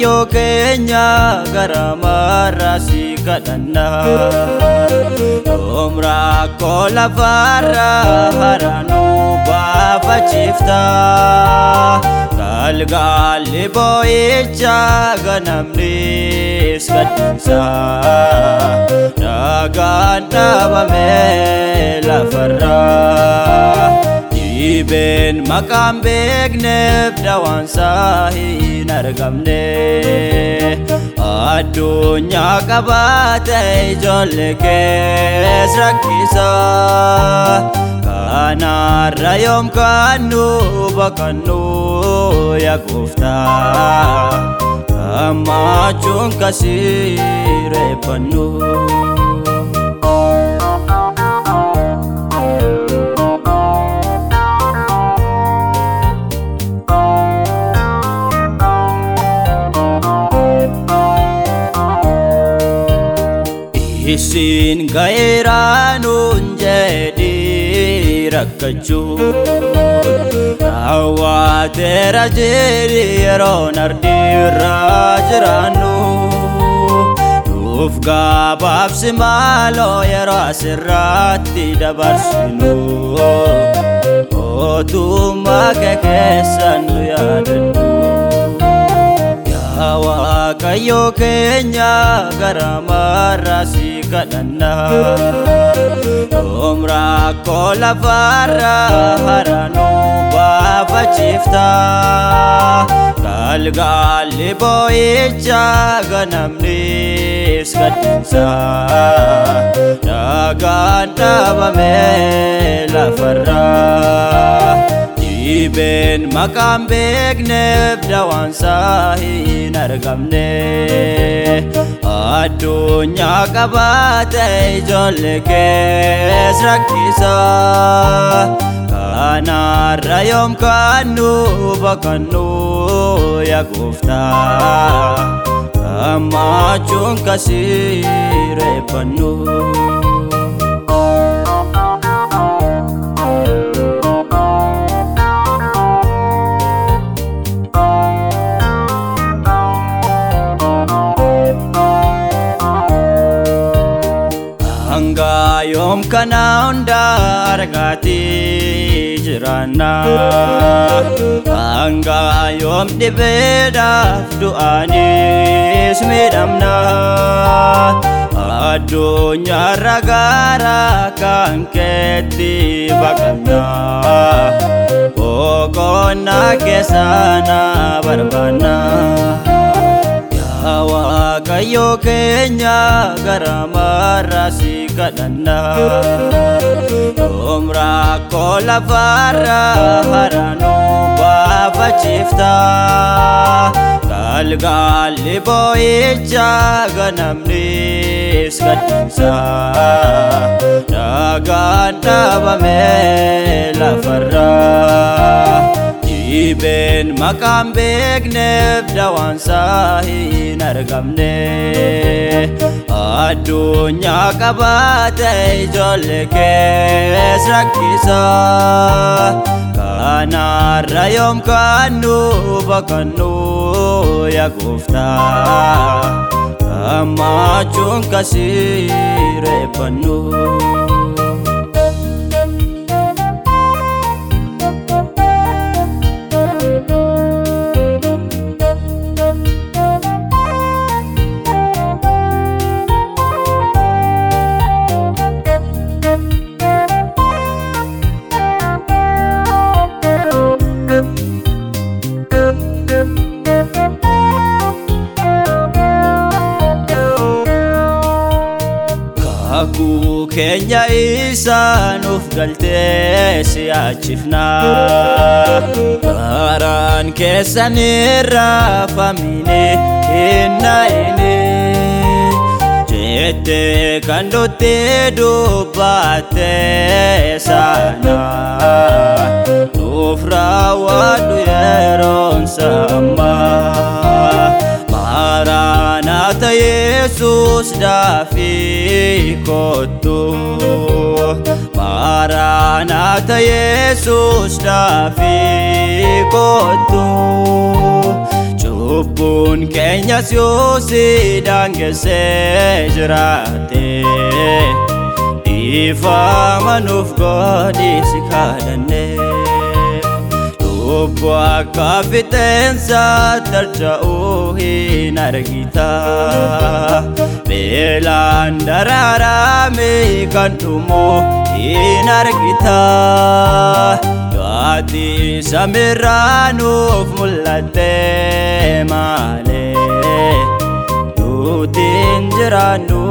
keenya gara marraasi kadhanna Umra koo lafarra haranuu baafachiifta Galgalli boo'icha ganamnis gadhiisa Dhagaan dhaabame lafarra Dhibeen maqaan beekneef dawaansaa hin argamne Addunyaa qabaate ijoollee kees rakkisa Kanaarra yoom kaannu baqannu yaa gooftaa Gammachuun reeffannu Isin gaa'eeraanuun jedhi rakkachuu Raawwateera jedhi yeroon ardiirraa jiraannu Nuuf gabaabsi maaloo yeroo asirratti dabarsinu Mootummaa kee keessan nu yaadannu Yaa Waaqayyo keenya gara marraasi kadhanna Umra koo lafarra haranuu baafachiifta Galgalli boo'icha ganamnis gadhiisa Dhagaan dhaabame lafarra Dhibeen maqaan beekneef dawaansaa hin argamne Addunyaa qabaate ijoollee kees rakkisa Kanaarra yoom kaannu baqannu yaa gooftaa Gammachuun kasii reeffannu Yoom kana hunda argaatii jiraanna Hanga yoom dhibeedhaaf du'aanis miidhamna Addunyaarra gara kan keetti baqanna Boqonnaa keessana barbaanna Yaa Waaqayyo keenya gara marraasi kadhanna Umra koo lafarra haranuu baafachiifta Galgalli boo'icha ganamnis gadhiisa Dhagaan dhaabame lafarra Dhibeen maqaan beekneef dawaansaa hin argamne Addunyaa qabaate ijoollee kees rakkisa Kanaarra yoom kaannu baqannu yaa gooftaa Gammachuun kasii reeffannu Kakuu keenya isa nuuf galtee si'aachifna Karaan keessan irraa famine hin na'ine Jettee kan dottee dubbatte sana. Nuuf raawwadhu yeroon Daafii kottu Maranatha Yesus daafii kottu lubbuun keenyas yoo si daangessee jiraate dhiifama nuuf godhi si kadhanne lubbu akka fixeensa tarcha'uu hin argita beelaan daraarame kan dhumu hin argita Ati samiirraa nuuf mul'atte malee nuti hin jiraannu